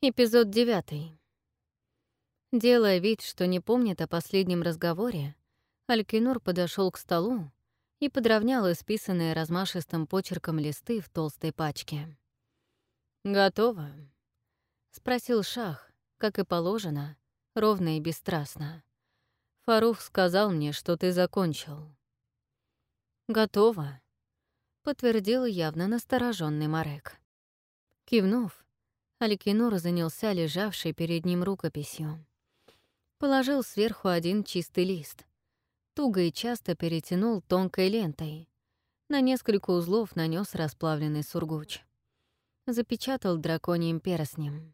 Эпизод девятый. Делая вид, что не помнит о последнем разговоре, Алькинур подошел к столу и подровнял исписанные размашистым почерком листы в толстой пачке. «Готово?» — спросил Шах, как и положено, ровно и бесстрастно. «Фарух сказал мне, что ты закончил». «Готово», — подтвердил явно настороженный Марек. Кивнув, Алькинур занялся лежавшей перед ним рукописью. Положил сверху один чистый лист. Туго и часто перетянул тонкой лентой. На несколько узлов нанес расплавленный сургуч. Запечатал драконьим перстнем.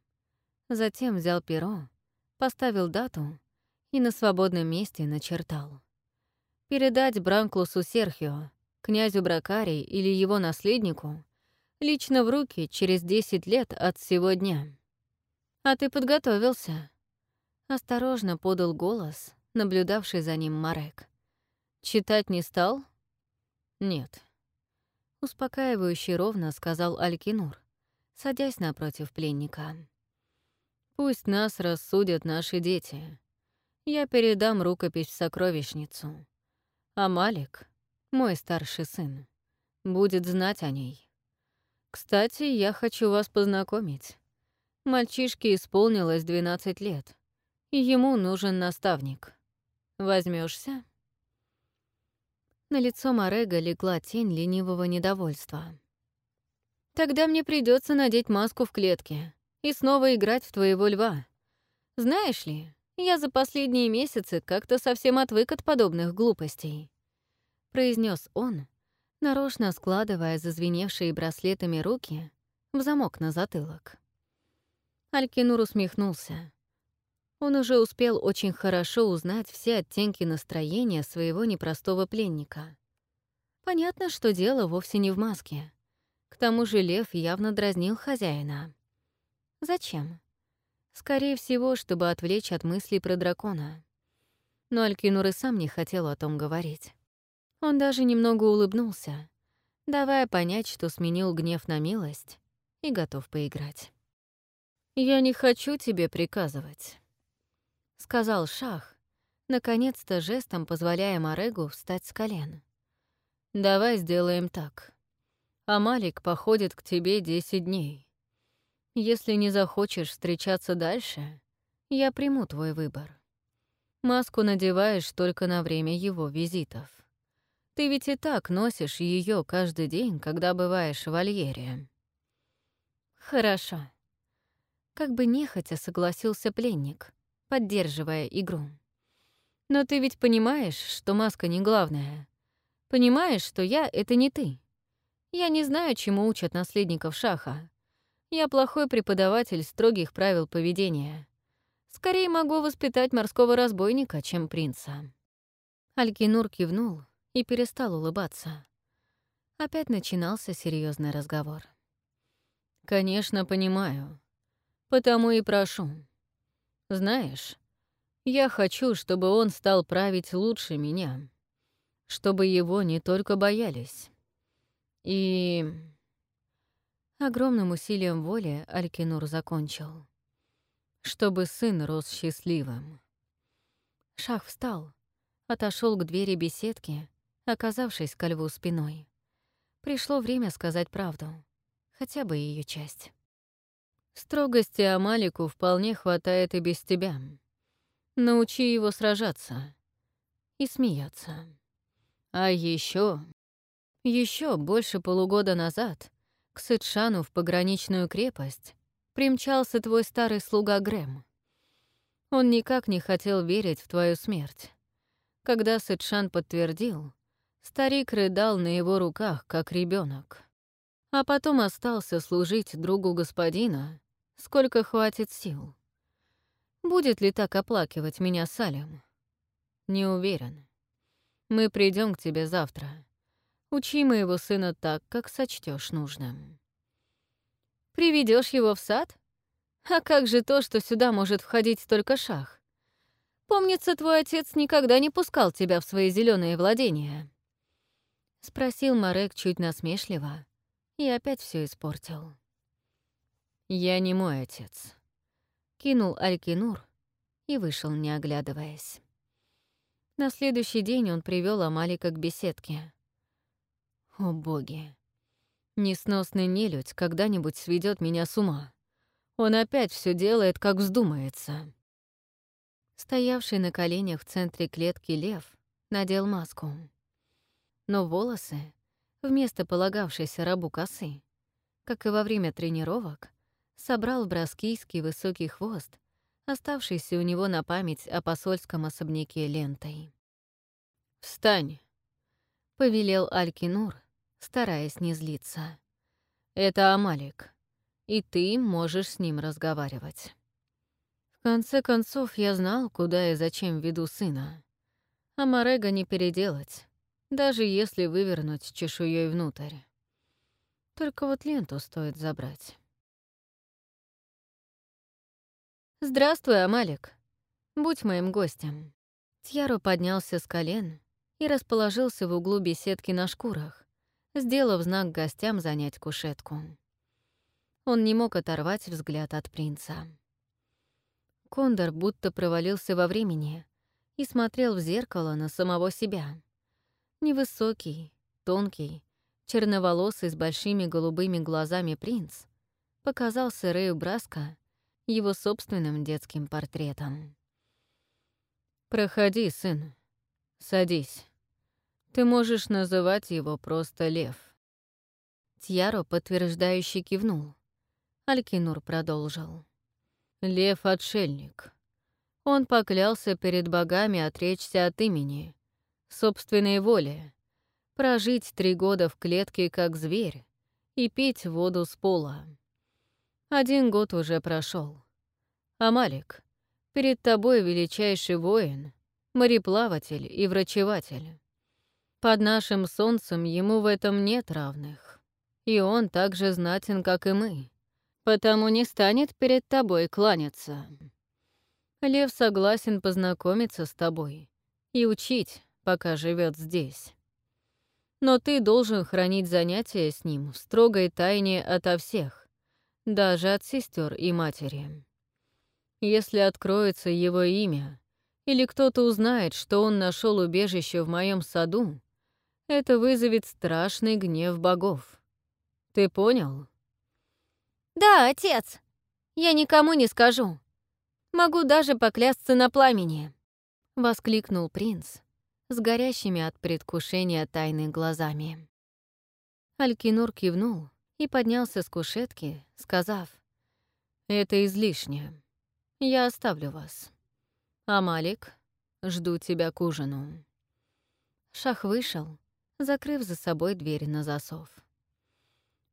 Затем взял перо, поставил дату и на свободном месте начертал. Передать Бранклусу Серхио, князю Бракарий или его наследнику лично в руки через 10 лет от сего дня. А ты подготовился. Осторожно подал голос, наблюдавший за ним Марек. Читать не стал? Нет. Успокаивающе ровно сказал Алькинур, садясь напротив пленника. Пусть нас рассудят наши дети. Я передам рукопись в сокровищницу. А Малик, мой старший сын, будет знать о ней. Кстати, я хочу вас познакомить. Мальчишке исполнилось 12 лет, ему нужен наставник. Возьмешься? На лицо Морега легла тень ленивого недовольства. «Тогда мне придется надеть маску в клетке и снова играть в твоего льва. Знаешь ли, я за последние месяцы как-то совсем отвык от подобных глупостей», — произнес он, нарочно складывая зазвеневшие браслетами руки в замок на затылок. Алькинур усмехнулся. Он уже успел очень хорошо узнать все оттенки настроения своего непростого пленника. Понятно, что дело вовсе не в маске. К тому же лев явно дразнил хозяина. Зачем? Скорее всего, чтобы отвлечь от мыслей про дракона. Но Алькинур и сам не хотел о том говорить. Он даже немного улыбнулся, давая понять, что сменил гнев на милость и готов поиграть. «Я не хочу тебе приказывать», — сказал Шах, наконец-то жестом позволяя Марегу встать с колен. «Давай сделаем так. Амалик походит к тебе десять дней. Если не захочешь встречаться дальше, я приму твой выбор. Маску надеваешь только на время его визитов. Ты ведь и так носишь ее каждый день, когда бываешь в вольере. Хорошо. Как бы нехотя согласился пленник, поддерживая игру. Но ты ведь понимаешь, что маска не главная. Понимаешь, что я — это не ты. Я не знаю, чему учат наследников шаха. Я плохой преподаватель строгих правил поведения. Скорее могу воспитать морского разбойника, чем принца. Алькинур кивнул, и перестал улыбаться. Опять начинался серьезный разговор. «Конечно, понимаю. Потому и прошу. Знаешь, я хочу, чтобы он стал править лучше меня, чтобы его не только боялись. И...» Огромным усилием воли Алькинур закончил. «Чтобы сын рос счастливым». Шах встал, отошел к двери беседки оказавшись ко льву спиной. Пришло время сказать правду, хотя бы ее часть. Строгости Амалику вполне хватает и без тебя. Научи его сражаться и смеяться. А еще, еще больше полугода назад к Сытшану в пограничную крепость примчался твой старый слуга Грэм. Он никак не хотел верить в твою смерть. Когда Сытшан подтвердил, Старик рыдал на его руках, как ребенок, а потом остался служить другу господина, сколько хватит сил. Будет ли так оплакивать меня Салем? Не уверен. Мы придем к тебе завтра. Учи моего сына так, как сочтешь нужным. Приведешь его в сад? А как же то, что сюда может входить только шах? Помнится, твой отец никогда не пускал тебя в свои зеленые владения. — спросил Марек чуть насмешливо и опять все испортил. «Я не мой отец. кинул Алькинур и вышел, не оглядываясь. На следующий день он привел Амалика к беседке. О боги! Несносный нелюдь когда-нибудь сведет меня с ума. Он опять все делает, как вздумается. Стоявший на коленях в центре клетки лев надел маску. Но волосы, вместо полагавшейся рабу косы, как и во время тренировок, собрал в броскийский высокий хвост, оставшийся у него на память о посольском особняке лентой. «Встань!» — повелел Алькинур, стараясь не злиться. «Это Амалик, и ты можешь с ним разговаривать». В конце концов, я знал, куда и зачем веду сына. А Морега не переделать, даже если вывернуть чешуей внутрь. Только вот ленту стоит забрать. «Здравствуй, Амалик. Будь моим гостем». Тьяро поднялся с колен и расположился в углу беседки на шкурах, сделав знак гостям занять кушетку. Он не мог оторвать взгляд от принца. Кондор будто провалился во времени и смотрел в зеркало на самого себя. Невысокий, тонкий, черноволосый с большими голубыми глазами принц показался Рэю Браско его собственным детским портретом. «Проходи, сын. Садись. Ты можешь называть его просто Лев». Тьяро подтверждающе кивнул. Алькинур продолжил. «Лев — отшельник. Он поклялся перед богами отречься от имени, собственной воли, прожить три года в клетке как зверь и пить воду с пола. Один год уже прошел. Амалик, перед тобой величайший воин, мореплаватель и врачеватель. Под нашим солнцем ему в этом нет равных. И он так же знатен, как и мы, потому не станет перед тобой кланяться. Лев согласен познакомиться с тобой и учить, пока живет здесь. Но ты должен хранить занятия с ним в строгой тайне ото всех, даже от сестер и матери. Если откроется его имя, или кто-то узнает, что он нашел убежище в моем саду, это вызовет страшный гнев богов. Ты понял? Да, отец. Я никому не скажу. Могу даже поклясться на пламени, воскликнул принц с горящими от предвкушения тайны глазами. Алькинур кивнул и поднялся с кушетки, сказав, «Это излишне. Я оставлю вас. А Малик, жду тебя к ужину». Шах вышел, закрыв за собой дверь на засов.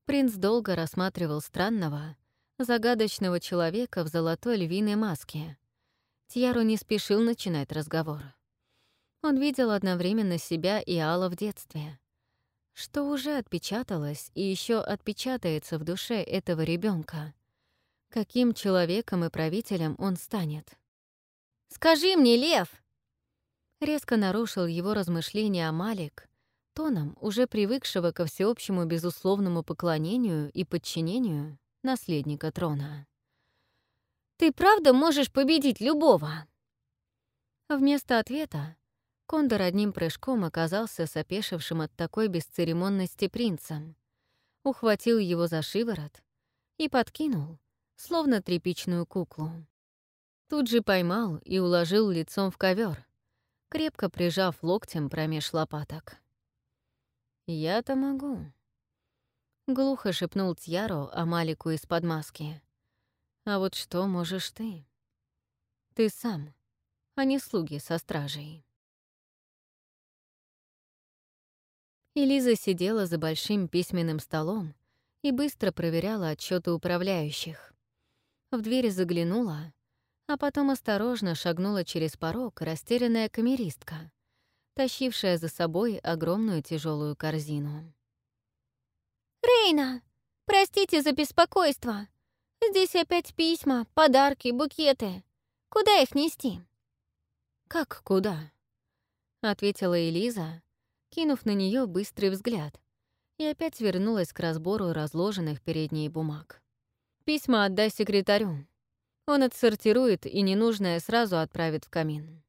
Принц долго рассматривал странного, загадочного человека в золотой львиной маске. Тьяру не спешил начинать разговор. Он видел одновременно себя и Алла в детстве, что уже отпечаталось и еще отпечатается в душе этого ребенка. Каким человеком и правителем он станет? «Скажи мне, Лев!» Резко нарушил его размышления Малик, тоном, уже привыкшего ко всеобщему безусловному поклонению и подчинению наследника трона. «Ты правда можешь победить любого?» Вместо ответа Кондор одним прыжком оказался сопешившим от такой бесцеремонности принцем, ухватил его за шиворот и подкинул, словно тряпичную куклу. Тут же поймал и уложил лицом в ковер, крепко прижав локтем промеж лопаток. «Я-то могу», — глухо шепнул Тьяро Амалику из-под маски. «А вот что можешь ты? Ты сам, а не слуги со стражей». Элиза сидела за большим письменным столом и быстро проверяла отчеты управляющих. В дверь заглянула, а потом осторожно шагнула через порог растерянная камеристка, тащившая за собой огромную тяжелую корзину. «Рейна, простите за беспокойство. Здесь опять письма, подарки, букеты. Куда их нести?» «Как куда?» — ответила Элиза, кинув на нее быстрый взгляд, и опять вернулась к разбору разложенных перед ней бумаг. «Письма отдай секретарю. Он отсортирует и ненужное сразу отправит в камин.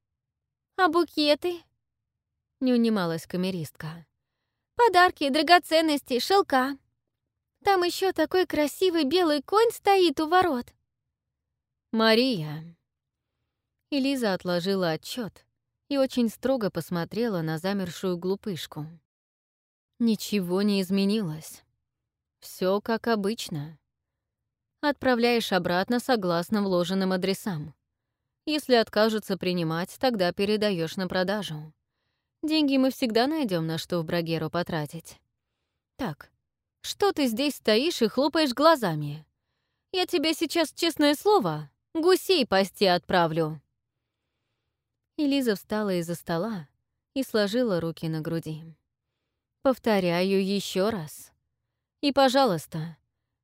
«А букеты?» — не унималась камеристка. «Подарки, драгоценности, шелка. Там еще такой красивый белый конь стоит у ворот». «Мария!» Элиза отложила отчет и очень строго посмотрела на замершую глупышку. Ничего не изменилось. Все как обычно. Отправляешь обратно согласно вложенным адресам. Если откажутся принимать, тогда передаешь на продажу. Деньги мы всегда найдем на что в Брагеру потратить. Так, что ты здесь стоишь и хлопаешь глазами? Я тебе сейчас, честное слово, гусей пасти отправлю. Элиза встала из-за стола и сложила руки на груди. Повторяю еще раз. И, пожалуйста,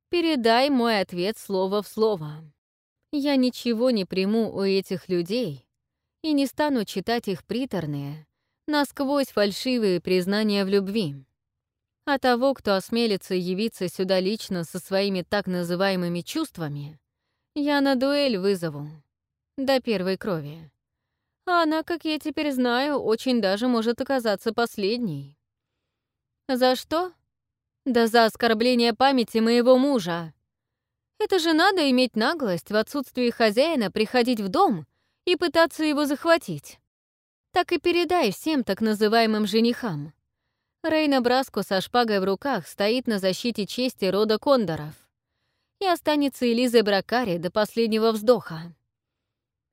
передай мой ответ слово в слово. Я ничего не приму у этих людей и не стану читать их приторные, насквозь фальшивые признания в любви. А того, кто осмелится явиться сюда лично со своими так называемыми чувствами, я на дуэль вызову. До первой крови. А она, как я теперь знаю, очень даже может оказаться последней. За что? Да за оскорбление памяти моего мужа. Это же надо иметь наглость в отсутствии хозяина приходить в дом и пытаться его захватить. Так и передай всем так называемым женихам. Рейна Браско со шпагой в руках стоит на защите чести рода Кондоров. И останется Элизой Бракари до последнего вздоха.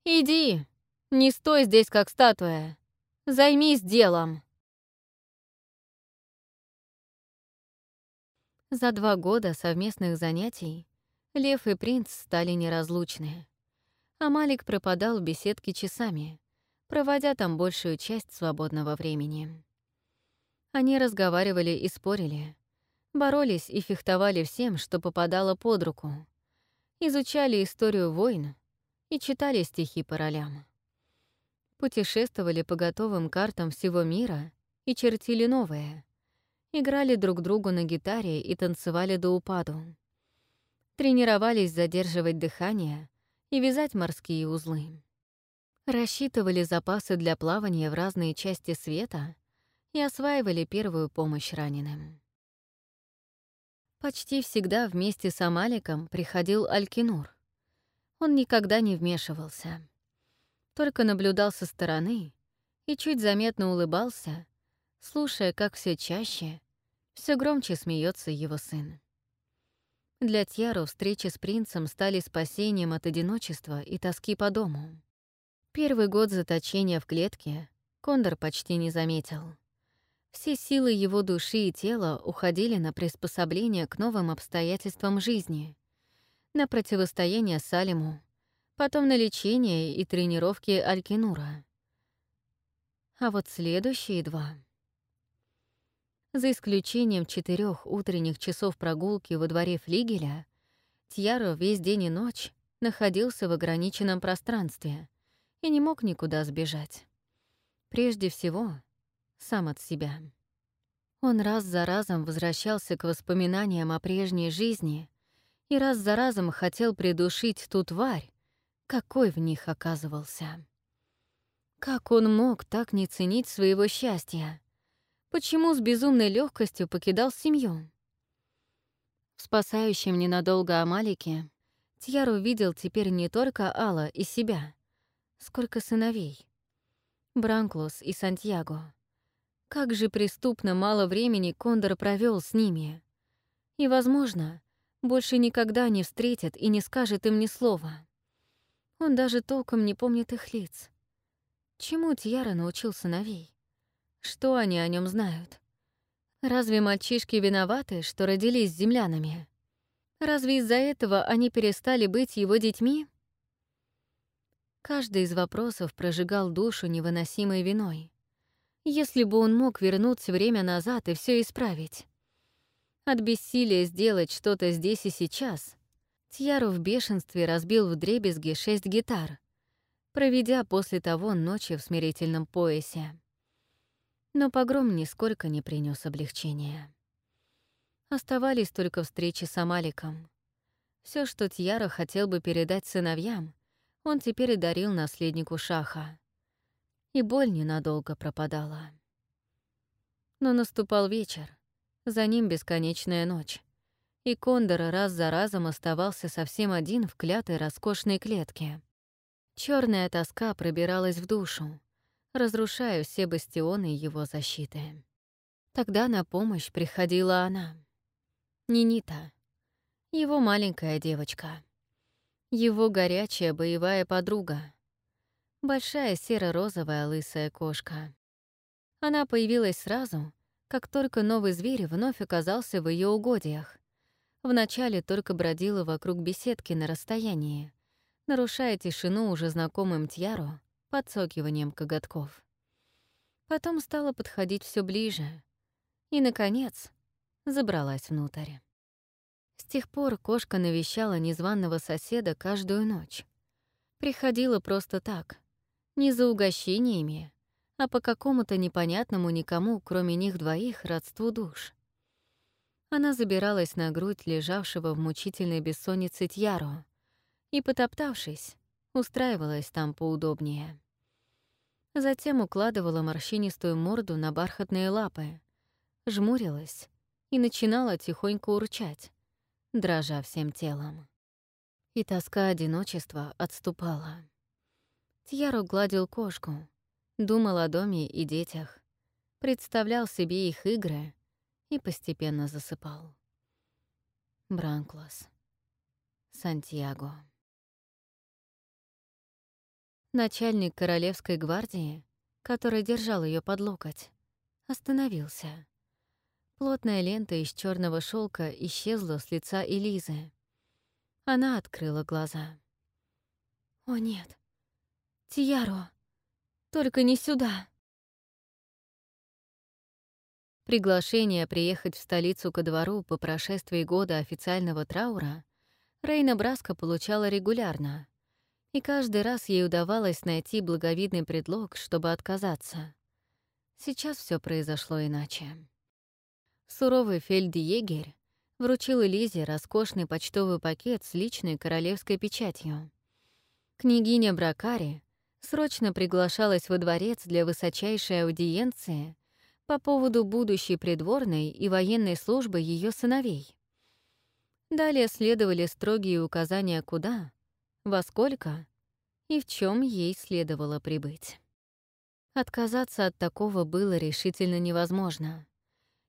Иди, не стой здесь как статуя. Займись делом. За два года совместных занятий Лев и принц стали неразлучны. А Малик пропадал в беседке часами, проводя там большую часть свободного времени. Они разговаривали и спорили, боролись и фехтовали всем, что попадало под руку, изучали историю войн и читали стихи по ролям. Путешествовали по готовым картам всего мира и чертили новые — играли друг другу на гитаре и танцевали до упаду. Тренировались задерживать дыхание и вязать морские узлы. Рассчитывали запасы для плавания в разные части света и осваивали первую помощь раненым. Почти всегда вместе с Амаликом приходил Алькинур. Он никогда не вмешивался. Только наблюдал со стороны и чуть заметно улыбался, слушая, как все чаще все громче смеется его сын. Для Тьяру встречи с принцем стали спасением от одиночества и тоски по дому. Первый год заточения в клетке Кондор почти не заметил. Все силы его души и тела уходили на приспособление к новым обстоятельствам жизни, на противостояние Салиму, потом на лечение и тренировки Алькинура. А вот следующие два за исключением четырех утренних часов прогулки во дворе флигеля, Тьяро весь день и ночь находился в ограниченном пространстве и не мог никуда сбежать. Прежде всего, сам от себя. Он раз за разом возвращался к воспоминаниям о прежней жизни и раз за разом хотел придушить ту тварь, какой в них оказывался. Как он мог так не ценить своего счастья? почему с безумной легкостью покидал семью. В спасающем ненадолго Амалике Тьяр увидел теперь не только Алла и себя, сколько сыновей. Бранклус и Сантьяго. Как же преступно мало времени Кондор провел с ними. И, возможно, больше никогда не встретит и не скажет им ни слова. Он даже толком не помнит их лиц. Чему Тьяра научил сыновей? Что они о нем знают? Разве мальчишки виноваты, что родились землянами? Разве из-за этого они перестали быть его детьми? Каждый из вопросов прожигал душу невыносимой виной. Если бы он мог вернуть время назад и все исправить. От бессилия сделать что-то здесь и сейчас, Тьяру в бешенстве разбил в дребезги шесть гитар, проведя после того ночи в смирительном поясе. Но погром нисколько не принес облегчения. Оставались только встречи с Амаликом. Все, что Тьяра хотел бы передать сыновьям, он теперь дарил наследнику Шаха. И боль ненадолго пропадала. Но наступал вечер, за ним бесконечная ночь, и Кондор раз за разом оставался совсем один в клятой роскошной клетке. Черная тоска пробиралась в душу, разрушая все бастионы его защиты. Тогда на помощь приходила она. Нинита, его маленькая девочка, его горячая боевая подруга, большая серо-розовая лысая кошка. Она появилась сразу, как только новый зверь вновь оказался в ее угодьях. Вначале только бродила вокруг беседки на расстоянии, нарушая тишину уже знакомым Тьяру подсокиванием коготков. Потом стала подходить все ближе и, наконец, забралась внутрь. С тех пор кошка навещала незваного соседа каждую ночь. Приходила просто так, не за угощениями, а по какому-то непонятному никому, кроме них двоих, родству душ. Она забиралась на грудь лежавшего в мучительной бессоннице Тьяру и, потоптавшись, устраивалась там поудобнее. Затем укладывала морщинистую морду на бархатные лапы, жмурилась и начинала тихонько урчать, дрожа всем телом. И тоска одиночества отступала. Тьяру гладил кошку, думал о доме и детях, представлял себе их игры и постепенно засыпал. Бранклас. Сантьяго. Начальник Королевской гвардии, который держал ее под локоть, остановился. Плотная лента из черного шелка исчезла с лица Элизы. Она открыла глаза. «О нет! Тияро!» Только не сюда. Приглашение приехать в столицу ко двору по прошествии года официального траура Рейна Браско получала регулярно, и каждый раз ей удавалось найти благовидный предлог, чтобы отказаться. Сейчас все произошло иначе. Суровый фельдъегерь вручил Элизе роскошный почтовый пакет с личной королевской печатью. Княгиня Бракари срочно приглашалась во дворец для высочайшей аудиенции по поводу будущей придворной и военной службы ее сыновей. Далее следовали строгие указания куда, во сколько и в чем ей следовало прибыть. Отказаться от такого было решительно невозможно.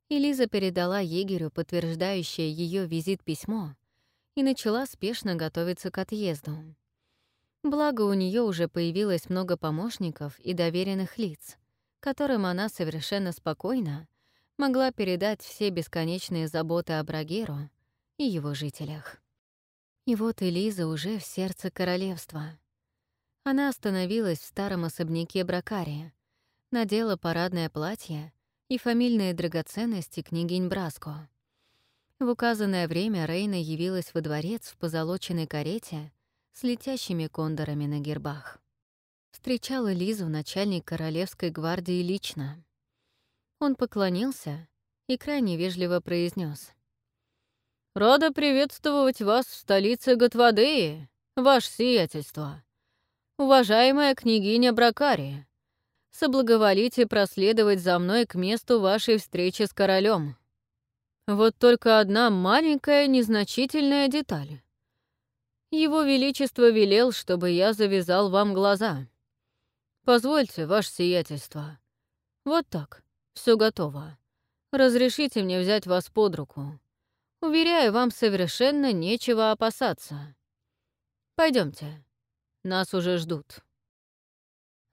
Элиза передала егерю подтверждающее ее визит письмо и начала спешно готовиться к отъезду. Благо, у нее уже появилось много помощников и доверенных лиц, которым она совершенно спокойно могла передать все бесконечные заботы о Брагеру и его жителях. И вот Элиза уже в сердце королевства. Она остановилась в старом особняке Бракари, надела парадное платье и фамильные драгоценности княгинь Браско. В указанное время Рейна явилась во дворец в позолоченной карете с летящими кондорами на гербах. Встречала Лизу начальник Королевской гвардии лично. Он поклонился и крайне вежливо произнес: «Рада приветствовать вас в столице Готвадеи, ваше сиятельство. Уважаемая княгиня Бракари, соблаговолите проследовать за мной к месту вашей встречи с королем. Вот только одна маленькая незначительная деталь. Его Величество велел, чтобы я завязал вам глаза. Позвольте, ваше сиятельство. Вот так, все готово. Разрешите мне взять вас под руку. Уверяю, вам совершенно нечего опасаться. Пойдемте, нас уже ждут.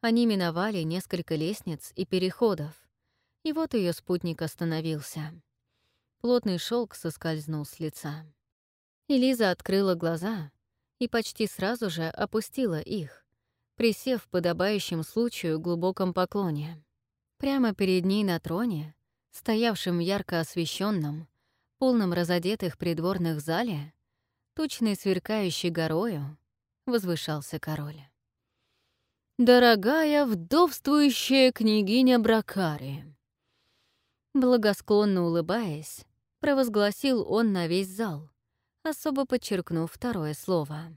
Они миновали несколько лестниц и переходов, и вот ее спутник остановился. Плотный шелк соскользнул с лица. Элиза открыла глаза и почти сразу же опустила их, присев в подобающем случаю глубоком поклоне. Прямо перед ней на троне, стоявшем ярко освещенном, полном разодетых придворных зале, тучной сверкающей горою, возвышался король. «Дорогая вдовствующая княгиня Бракари!» Благосклонно улыбаясь, провозгласил он на весь зал, особо подчеркнув второе слово.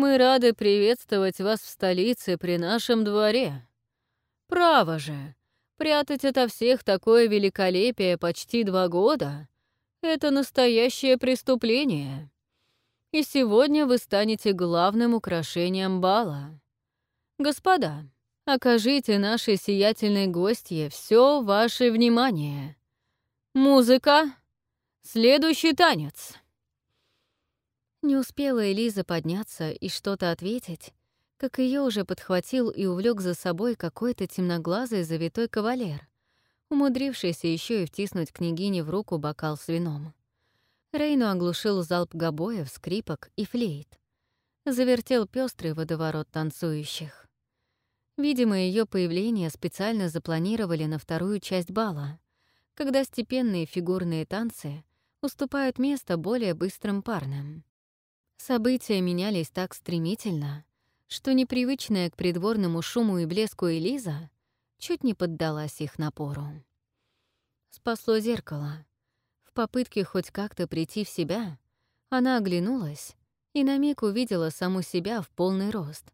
«Мы рады приветствовать вас в столице при нашем дворе. Право же, прятать ото всех такое великолепие почти два года — это настоящее преступление. И сегодня вы станете главным украшением бала. Господа, окажите нашей сиятельной гостье все ваше внимание. Музыка. Следующий танец. Не успела Элиза подняться и что-то ответить, как ее уже подхватил и увлек за собой какой-то темноглазый завитой кавалер, умудрившийся еще и втиснуть княгине в руку бокал с вином. Рейну оглушил залп гобоев, скрипок и флейт. Завертел пестрый водоворот танцующих. Видимо, ее появление специально запланировали на вторую часть бала, когда степенные фигурные танцы уступают место более быстрым парным. События менялись так стремительно, что непривычная к придворному шуму и блеску Элиза чуть не поддалась их напору. Спасло зеркало. В попытке хоть как-то прийти в себя, она оглянулась и на миг увидела саму себя в полный рост,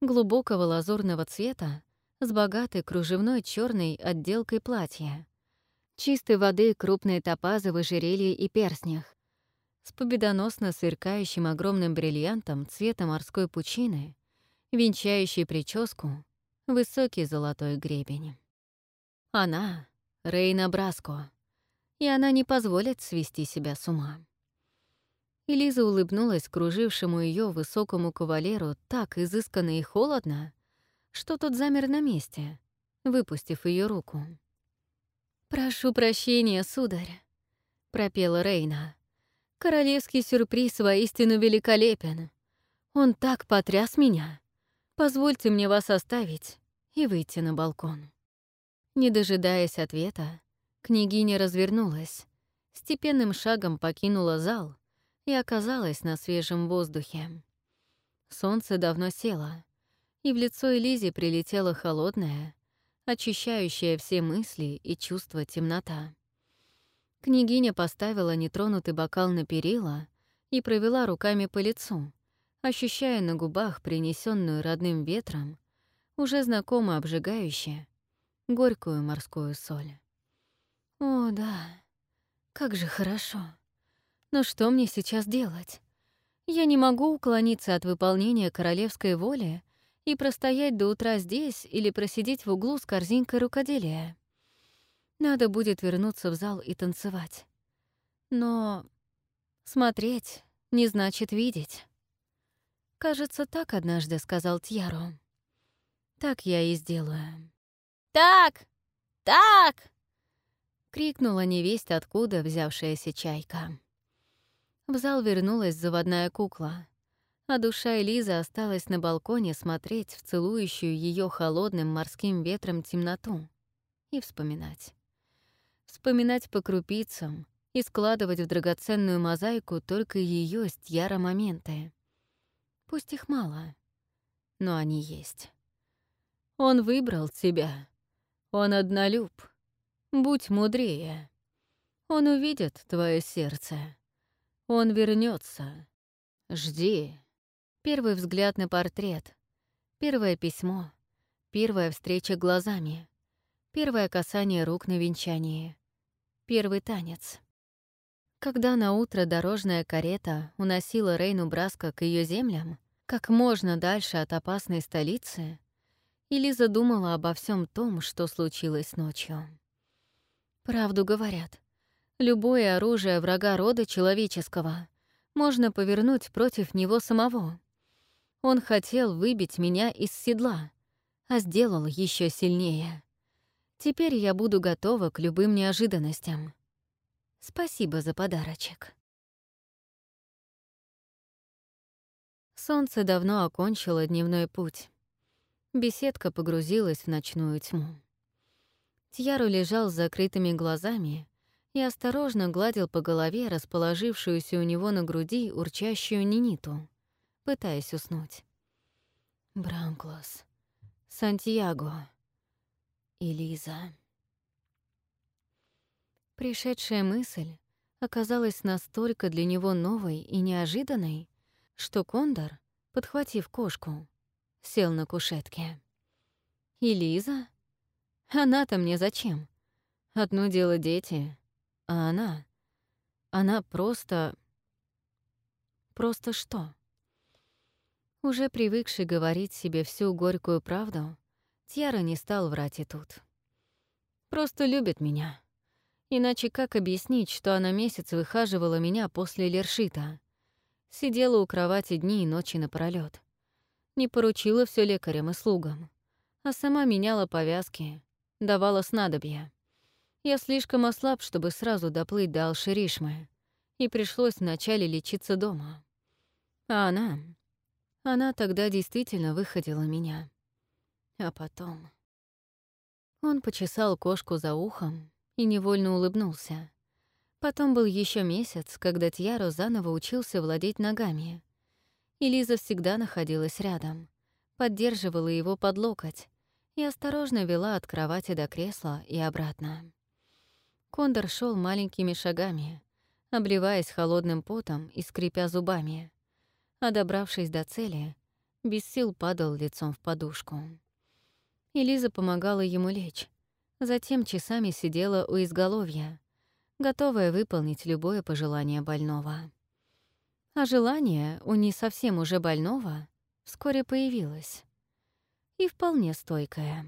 глубокого лазурного цвета с богатой кружевной черной отделкой платья, чистой воды крупные топазы в ожерелье и перстнях, с победоносно сверкающим огромным бриллиантом цвета морской пучины, венчающей прическу, высокий золотой гребень. Она — Рейна Браско, и она не позволит свести себя с ума. Элиза улыбнулась кружившему ее высокому кавалеру так изысканно и холодно, что тот замер на месте, выпустив ее руку. «Прошу прощения, сударь», — пропела Рейна. «Королевский сюрприз воистину великолепен. Он так потряс меня. Позвольте мне вас оставить и выйти на балкон». Не дожидаясь ответа, княгиня развернулась, степенным шагом покинула зал и оказалась на свежем воздухе. Солнце давно село, и в лицо Элизе прилетела холодная, очищающая все мысли и чувства темнота. Княгиня поставила нетронутый бокал на перила и провела руками по лицу, ощущая на губах принесенную родным ветром, уже знакомо обжигающее, горькую морскую соль. О, да, как же хорошо. Но что мне сейчас делать? Я не могу уклониться от выполнения королевской воли и простоять до утра здесь или просидеть в углу с корзинкой рукоделия. Надо будет вернуться в зал и танцевать. Но смотреть не значит видеть. Кажется, так однажды сказал Тьяро. Так я и сделаю. «Так! Так!» — крикнула невесть, откуда взявшаяся чайка. В зал вернулась заводная кукла, а душа Элизы осталась на балконе смотреть в целующую ее холодным морским ветром темноту и вспоминать. Вспоминать по крупицам и складывать в драгоценную мозаику только ее с Тьяра моменты. Пусть их мало, но они есть. Он выбрал тебя. Он однолюб. Будь мудрее. Он увидит твое сердце. Он вернется. Жди. Первый взгляд на портрет. Первое письмо. Первая встреча глазами. Первое касание рук на венчании. Первый танец. Когда на утро дорожная карета уносила Рейну Браско к ее землям, как можно дальше от опасной столицы, Элиза думала обо всем том, что случилось ночью. Правду говорят, Любое оружие врага рода человеческого можно повернуть против него самого. Он хотел выбить меня из седла, а сделал еще сильнее. Теперь я буду готова к любым неожиданностям. Спасибо за подарочек. Солнце давно окончило дневной путь. Беседка погрузилась в ночную тьму. Тьяру лежал с закрытыми глазами, и осторожно гладил по голове расположившуюся у него на груди урчащую ниниту, пытаясь уснуть. Бранклос, Сантьяго и Лиза. Пришедшая мысль оказалась настолько для него новой и неожиданной, что Кондор, подхватив кошку, сел на кушетке. И Лиза? Она-то мне зачем? Одно дело дети, а она... Она просто... Просто что? Уже привыкший говорить себе всю горькую правду, Тьяра не стал врать и тут. Просто любит меня. Иначе как объяснить, что она месяц выхаживала меня после Лершита? Сидела у кровати дни и ночи напролёт. Не поручила все лекарям и слугам, а сама меняла повязки, давала снадобья. Я слишком ослаб, чтобы сразу доплыть до Алширишмы, и пришлось вначале лечиться дома. А она... Она тогда действительно выходила меня. А потом... Он почесал кошку за ухом и невольно улыбнулся. Потом был еще месяц, когда Тьяро заново учился владеть ногами. И Лиза всегда находилась рядом, поддерживала его под локоть и осторожно вела от кровати до кресла и обратно. Кондор шел маленькими шагами, обливаясь холодным потом и скрипя зубами, а добравшись до цели, без сил падал лицом в подушку. И Лиза помогала ему лечь, затем часами сидела у изголовья, готовая выполнить любое пожелание больного. А желание у не совсем уже больного вскоре появилось. И вполне стойкое.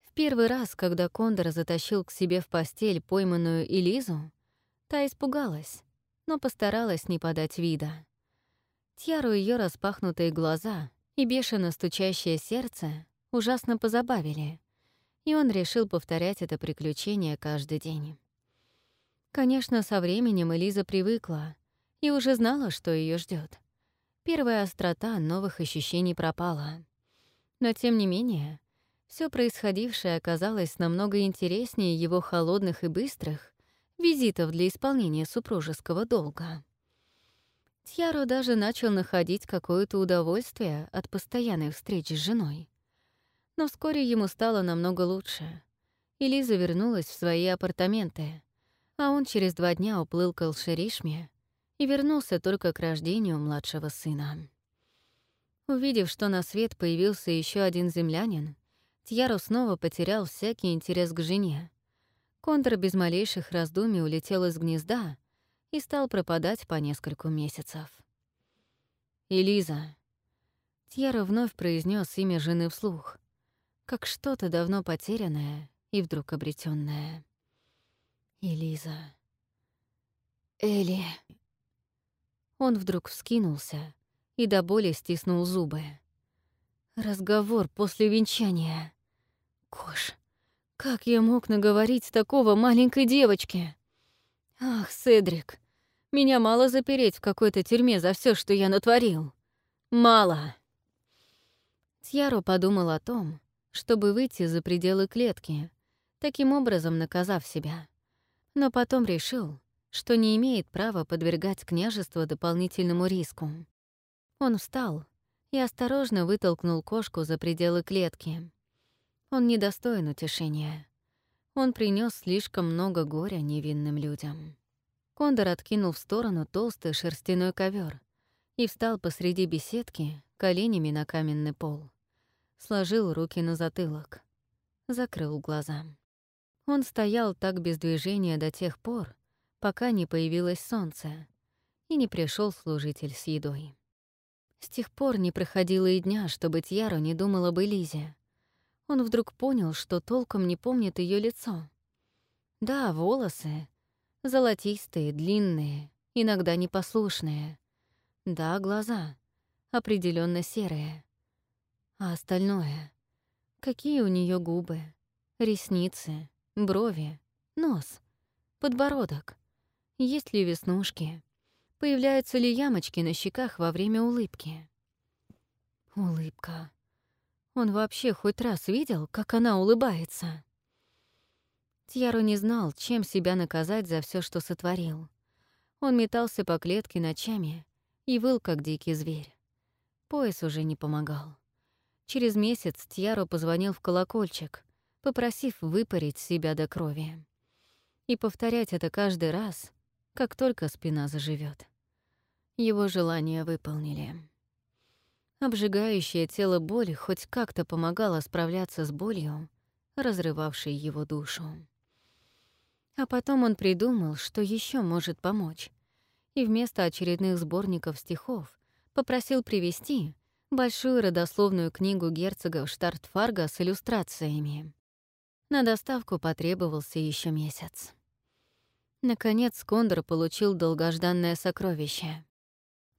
В первый раз, когда Кондор затащил к себе в постель пойманную Элизу, та испугалась, но постаралась не подать вида. Тьяру ее распахнутые глаза и бешено стучащее сердце ужасно позабавили, и он решил повторять это приключение каждый день. Конечно, со временем Элиза привыкла и уже знала, что ее ждет. Первая острота новых ощущений пропала. Но тем не менее, все происходившее оказалось намного интереснее его холодных и быстрых визитов для исполнения супружеского долга. Тьяро даже начал находить какое-то удовольствие от постоянных встреч с женой. Но вскоре ему стало намного лучше, и Лиза вернулась в свои апартаменты, а он через два дня уплыл к Алшеришме и вернулся только к рождению младшего сына. Увидев, что на свет появился еще один землянин, Тьяро снова потерял всякий интерес к жене. Кондор без малейших раздумий улетел из гнезда и стал пропадать по нескольку месяцев. «Элиза!» Тьяро вновь произнес имя жены вслух, как что-то давно потерянное и вдруг обретенное. Элиза. Эли. Он вдруг вскинулся и до боли стиснул зубы. Разговор после венчания. Кош, как я мог наговорить такого маленькой девочке? Ах, Седрик, меня мало запереть в какой-то тюрьме за все, что я натворил. Мало. Тьяро подумал о том, чтобы выйти за пределы клетки, таким образом наказав себя но потом решил, что не имеет права подвергать княжество дополнительному риску. Он встал и осторожно вытолкнул кошку за пределы клетки. Он недостоин утешения. Он принес слишком много горя невинным людям. Кондор откинул в сторону толстый шерстяной ковер и встал посреди беседки коленями на каменный пол. Сложил руки на затылок. Закрыл глаза. Он стоял так без движения до тех пор, пока не появилось солнце, и не пришел служитель с едой. С тех пор не проходило и дня, чтобы Тьяро не думал об Элизе. Он вдруг понял, что толком не помнит ее лицо. Да, волосы. Золотистые, длинные, иногда непослушные. Да, глаза. определенно серые. А остальное? Какие у нее губы, ресницы, брови, нос, подбородок. Есть ли веснушки? Появляются ли ямочки на щеках во время улыбки? Улыбка. Он вообще хоть раз видел, как она улыбается? Тьяру не знал, чем себя наказать за все, что сотворил. Он метался по клетке ночами и выл, как дикий зверь. Пояс уже не помогал. Через месяц Тьяру позвонил в колокольчик, попросив выпарить себя до крови. И повторять это каждый раз как только спина заживет. Его желание выполнили. Обжигающее тело боли хоть как-то помогало справляться с болью, разрывавшей его душу. А потом он придумал, что еще может помочь, и вместо очередных сборников стихов попросил привезти большую родословную книгу герцога Штартфарга с иллюстрациями. На доставку потребовался еще месяц. Наконец Кондор получил долгожданное сокровище.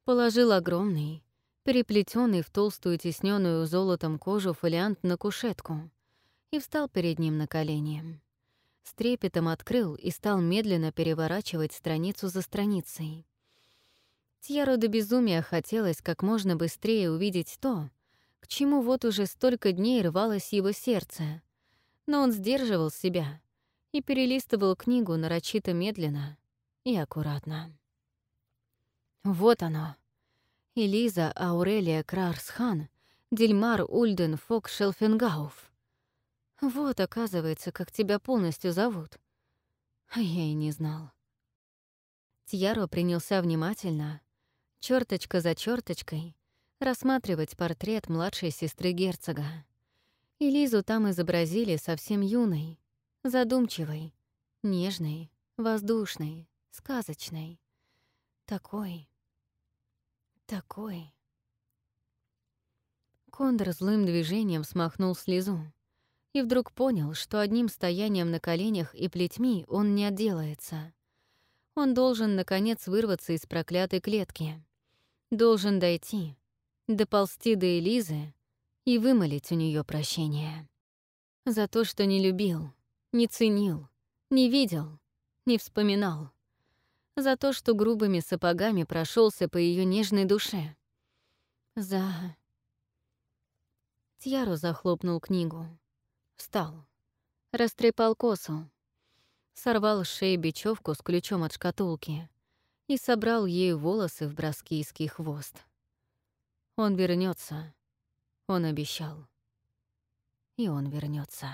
Положил огромный, переплетенный в толстую тесненную золотом кожу фолиант на кушетку и встал перед ним на колени. С трепетом открыл и стал медленно переворачивать страницу за страницей. Тьяру до безумия хотелось как можно быстрее увидеть то, к чему вот уже столько дней рвалось его сердце. Но он сдерживал себя и перелистывал книгу нарочито медленно и аккуратно. Вот оно. Элиза Аурелия Крарсхан, Дельмар Ульден Фок Шелфенгауф. Вот, оказывается, как тебя полностью зовут. А я и не знал. Тьяро принялся внимательно, черточка за черточкой, рассматривать портрет младшей сестры герцога. И Лизу там изобразили совсем юной, задумчивой, нежной, воздушной, сказочной. Такой, такой. Кондор злым движением смахнул слезу и вдруг понял, что одним стоянием на коленях и плетьми он не отделается. Он должен, наконец, вырваться из проклятой клетки. Должен дойти, доползти до Элизы и вымолить у нее прощение. За то, что не любил, не ценил, не видел, не вспоминал. За то, что грубыми сапогами прошелся по ее нежной душе. За... Тьяру захлопнул книгу. Встал. Растрепал косу. Сорвал с шеи бечевку с ключом от шкатулки и собрал ею волосы в броскийский хвост. Он вернется, он обещал. И он вернется.